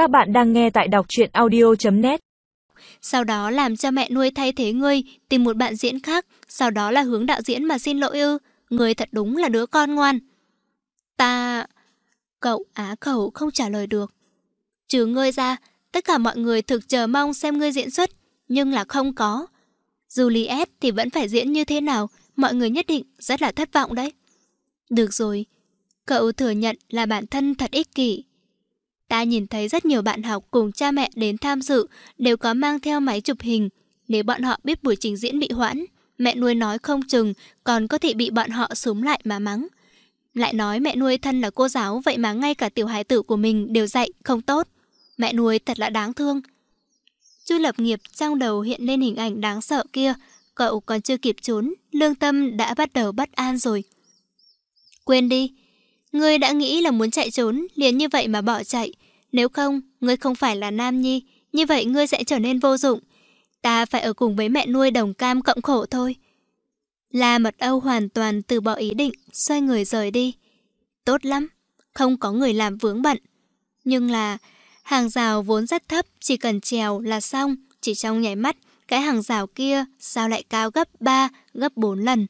Các bạn đang nghe tại đọc truyện audio.net Sau đó làm cho mẹ nuôi thay thế ngươi, tìm một bạn diễn khác, sau đó là hướng đạo diễn mà xin lỗi ư. Ngươi thật đúng là đứa con ngoan. Ta... Cậu á khẩu không trả lời được. Trừ ngươi ra, tất cả mọi người thực chờ mong xem ngươi diễn xuất, nhưng là không có. Juliet thì vẫn phải diễn như thế nào, mọi người nhất định rất là thất vọng đấy. Được rồi, cậu thừa nhận là bản thân thật ích kỷ. Ta nhìn thấy rất nhiều bạn học cùng cha mẹ đến tham dự đều có mang theo máy chụp hình. Nếu bọn họ biết buổi trình diễn bị hoãn, mẹ nuôi nói không chừng còn có thể bị bọn họ súng lại mà mắng. Lại nói mẹ nuôi thân là cô giáo vậy mà ngay cả tiểu hải tử của mình đều dạy không tốt. Mẹ nuôi thật là đáng thương. Chu lập nghiệp trong đầu hiện lên hình ảnh đáng sợ kia. Cậu còn chưa kịp trốn, lương tâm đã bắt đầu bất an rồi. Quên đi. Ngươi đã nghĩ là muốn chạy trốn, liền như vậy mà bỏ chạy. Nếu không, ngươi không phải là nam nhi, như vậy ngươi sẽ trở nên vô dụng. Ta phải ở cùng với mẹ nuôi đồng cam cộng khổ thôi. La Mật Âu hoàn toàn từ bỏ ý định, xoay người rời đi. Tốt lắm, không có người làm vướng bận. Nhưng là, hàng rào vốn rất thấp, chỉ cần trèo là xong, chỉ trong nhảy mắt, cái hàng rào kia sao lại cao gấp 3, gấp 4 lần.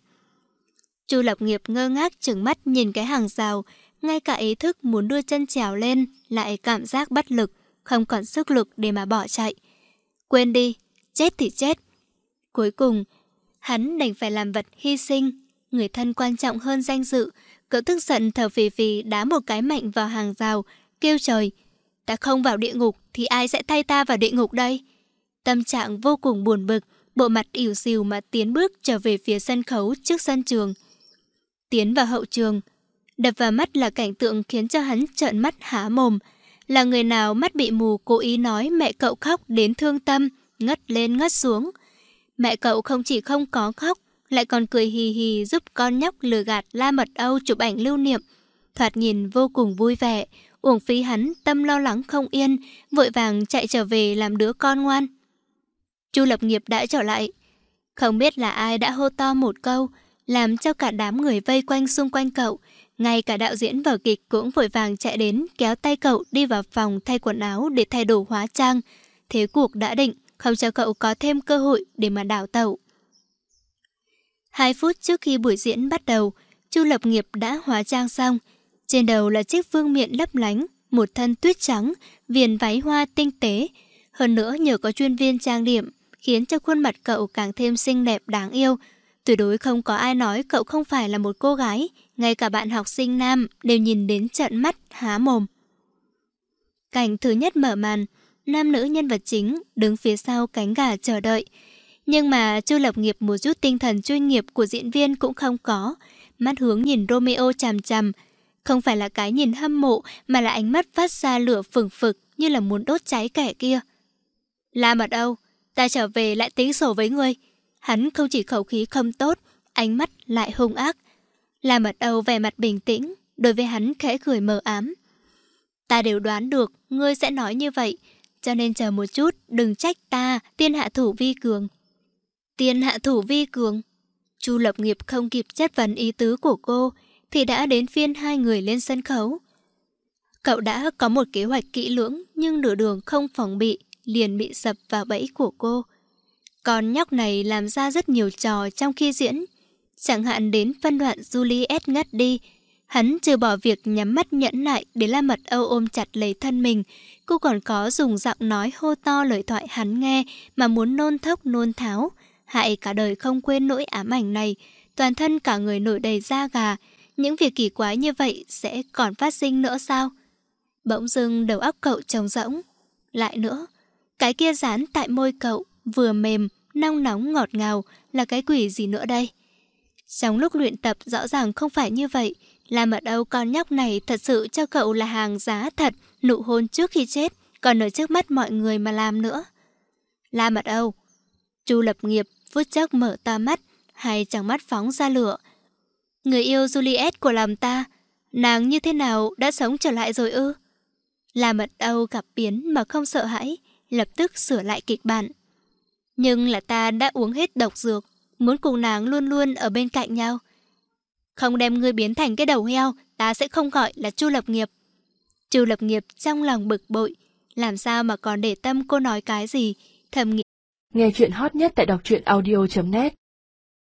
Chu Lập Nghiệp ngơ ngác trừng mắt nhìn cái hàng rào, ngay cả ý thức muốn đưa chân trèo lên lại cảm giác bất lực, không còn sức lực để mà bỏ chạy. Quên đi, chết thì chết. Cuối cùng, hắn đành phải làm vật hy sinh, người thân quan trọng hơn danh dự. Cậu tức giận thở phì phì đá một cái mạnh vào hàng rào, kêu trời. Ta không vào địa ngục thì ai sẽ thay ta vào địa ngục đây? Tâm trạng vô cùng buồn bực, bộ mặt ỉu xìu mà tiến bước trở về phía sân khấu trước sân trường. Tiến vào hậu trường, đập vào mắt là cảnh tượng khiến cho hắn trợn mắt há mồm. Là người nào mắt bị mù cố ý nói mẹ cậu khóc đến thương tâm, ngất lên ngất xuống. Mẹ cậu không chỉ không có khóc, lại còn cười hì hì giúp con nhóc lừa gạt la mật Âu chụp ảnh lưu niệm. Thoạt nhìn vô cùng vui vẻ, uổng phí hắn tâm lo lắng không yên, vội vàng chạy trở về làm đứa con ngoan. Chu lập nghiệp đã trở lại. Không biết là ai đã hô to một câu, làm cho cả đám người vây quanh xung quanh cậu. Ngay cả đạo diễn vở kịch cũng vội vàng chạy đến kéo tay cậu đi vào phòng thay quần áo để thay đồ hóa trang. Thế cuộc đã định, không cho cậu có thêm cơ hội để mà đảo tẩu. Hai phút trước khi buổi diễn bắt đầu, Chu Lập Nghiệp đã hóa trang xong. Trên đầu là chiếc vương miện lấp lánh, một thân tuyết trắng, viền váy hoa tinh tế. Hơn nữa nhờ có chuyên viên trang điểm, khiến cho khuôn mặt cậu càng thêm xinh đẹp đáng yêu. Tuyệt đối không có ai nói cậu không phải là một cô gái, ngay cả bạn học sinh nam đều nhìn đến trận mắt há mồm. Cảnh thứ nhất mở màn, nam nữ nhân vật chính đứng phía sau cánh gà chờ đợi. Nhưng mà Chu Lập Nghiệp một chút tinh thần chuyên nghiệp của diễn viên cũng không có. Mắt hướng nhìn Romeo chằm chằm. Không phải là cái nhìn hâm mộ mà là ánh mắt phát ra lửa phừng phực như là muốn đốt cháy kẻ kia. La ở đâu? ta trở về lại tính sổ với ngươi. Hắn không chỉ khẩu khí không tốt, ánh mắt lại hung ác. làm mật Âu vẻ mặt bình tĩnh, đối với hắn khẽ cười mờ ám. Ta đều đoán được ngươi sẽ nói như vậy, cho nên chờ một chút, đừng trách ta, tiên hạ thủ vi cường. Tiên hạ thủ vi cường. Chu lập nghiệp không kịp chất vấn ý tứ của cô, thì đã đến phiên hai người lên sân khấu. Cậu đã có một kế hoạch kỹ lưỡng, nhưng nửa đường không phòng bị, liền bị sập vào bẫy của cô. Con nhóc này làm ra rất nhiều trò trong khi diễn. Chẳng hạn đến phân đoạn Juliet ngất đi, Hắn trừ bỏ việc nhắm mắt nhẫn nại để La Mật Âu ôm chặt lấy thân mình, cô còn có dùng giọng nói hô to lời thoại hắn nghe mà muốn nôn thốc nôn tháo. Hại cả đời không quên nỗi ám ảnh này, toàn thân cả người nổi đầy da gà. Những việc kỳ quái như vậy sẽ còn phát sinh nữa sao? Bỗng dưng đầu óc cậu trống rỗng. Lại nữa, cái kia dán tại môi cậu, vừa mềm, nong nóng ngọt ngào, là cái quỷ gì nữa đây? Trong lúc luyện tập rõ ràng không phải như vậy, La Mật Âu con nhóc này thật sự cho cậu là hàng giá thật, nụ hôn trước khi chết, còn ở trước mắt mọi người mà làm nữa. La Mật Âu Chu lập nghiệp, phút chốc mở to mắt, hay chẳng mắt phóng ra lửa. Người yêu Juliet của lòng ta, nàng như thế nào đã sống trở lại rồi ư? La Mật Âu gặp biến mà không sợ hãi, lập tức sửa lại kịch bản. Nhưng là ta đã uống hết độc dược, muốn cùng nàng luôn luôn ở bên cạnh nhau. Không đem ngươi biến thành cái đầu heo, ta sẽ không gọi là Chu Lập Nghiệp. Chu Lập Nghiệp trong lòng bực bội, làm sao mà còn để tâm cô nói cái gì, thầm nghĩ. Nghe chuyện hot nhất tại đọc truyện audio.net